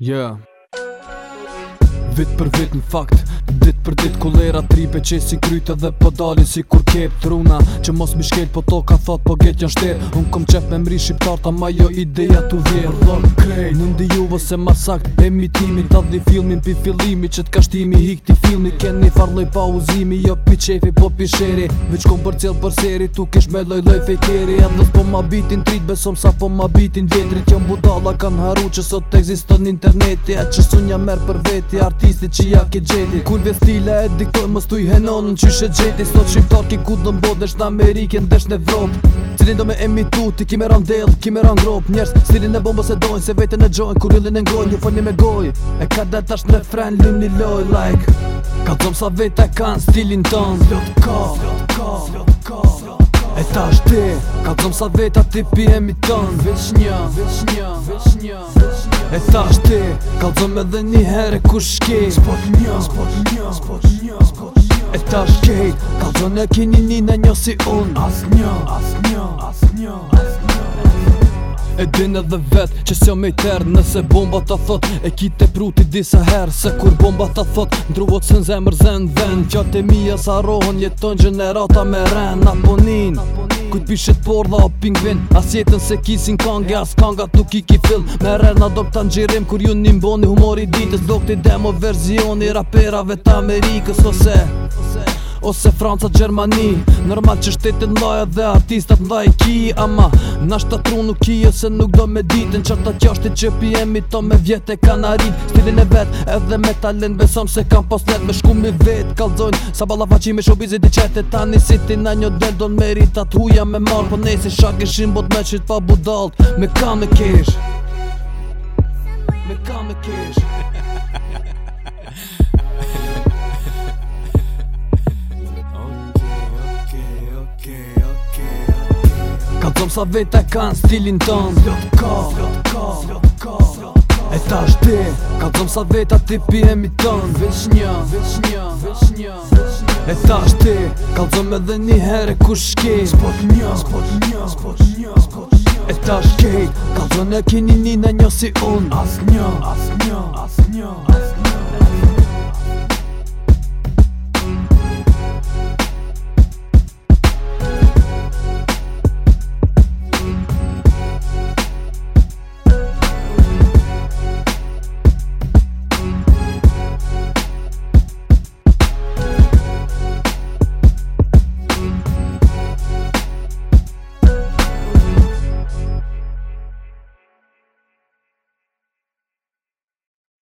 Yeah. Vit për vit në fakt Dit për dit Kullera tripe që si kryte dhe po dalin si kur kep Truna që mos mi shkel po to ka thot po get janë shtet Unë kom qep me mri shqiptar ta ma jo ideja tu vjen Për dhëm krejt Në ju ose masak e mitimi ta dhe filmin pi filimi që t'ka shtimi hik ti filmi ken një farloj pa uzimi jo pi qefi po pi sheri veç kom për cel për seri tu kish me loj loj fejkeri e po ma bitin trit besom sa po ma bitin vjetri që mbutala kan haru që sot të egziston interneti e që sunja merë për veti artisti që ja ki gjeti kur vje stila e diktoj më stuj henon në qyshe gjeti sot shqiptar ki ku dhe mbo në amerikin desh në vrop cilin do me emitu ti ki me randel ki me grop njerës stilin e bombës e dojn se vete në gjojn kur vendin e ngoj, po një foni me goj E ka dhe tash në fren, lim një loj, like Ka dhom sa vete kanë stilin ton Slot ka, slot ka, slot ka, E ta është ti Ka dhom sa veta ti pijemi ton Veç një, veç një, veç një E ta është ti Ka dhom edhe një herë ku shki Spot një, spot një, spot një, E ta është kej Ka dhom e kini një në një si un As një, as një, as një, as një E din dhe vet që s'jo me i ter Nëse bomba ta thot e ki te pruti disa her Se kur bomba ta thot ndruvot së zemër zen ven Gjatë e mija sa rohën jeton gjenerata me ren N'aponin, Kujt pishet por dha o pingvin As jetën se kisin kange as kanga tuk i ki fill Me rena do pëta gjirim kur ju një mboni humor i ditës Do këti demo verzioni raperave të Amerikës Ose Ose Franca, Gjermani Normal që shtetit ndaj dhe artistat ndaj i ki Ama, na tru nuk i ose nuk do me ditin Qa ta qashti që pi to me vjet e kanarit Stilin e vet edhe me talent besom se kam posnet Me shku mi vet kalzojn sa bala me shobizit i qete Tani një city na një del do në atë huja me mar Po ne si shak i shim bot me qit fa budalt Me kam e kesh Me kam e kesh Zom sa vete kan stilin ton Zlot ka, zlot ka, zlot ka E ta është ti, ka të sa veta ti pi e mi tënë Vesh një, vesh një, vesh një E ta është ti, ka të edhe një herë e ku shki Spot një, spot një, spot një, spot një E ta është kejt, ka të dhëmë e kini një në një si unë As një, as një, as një, as një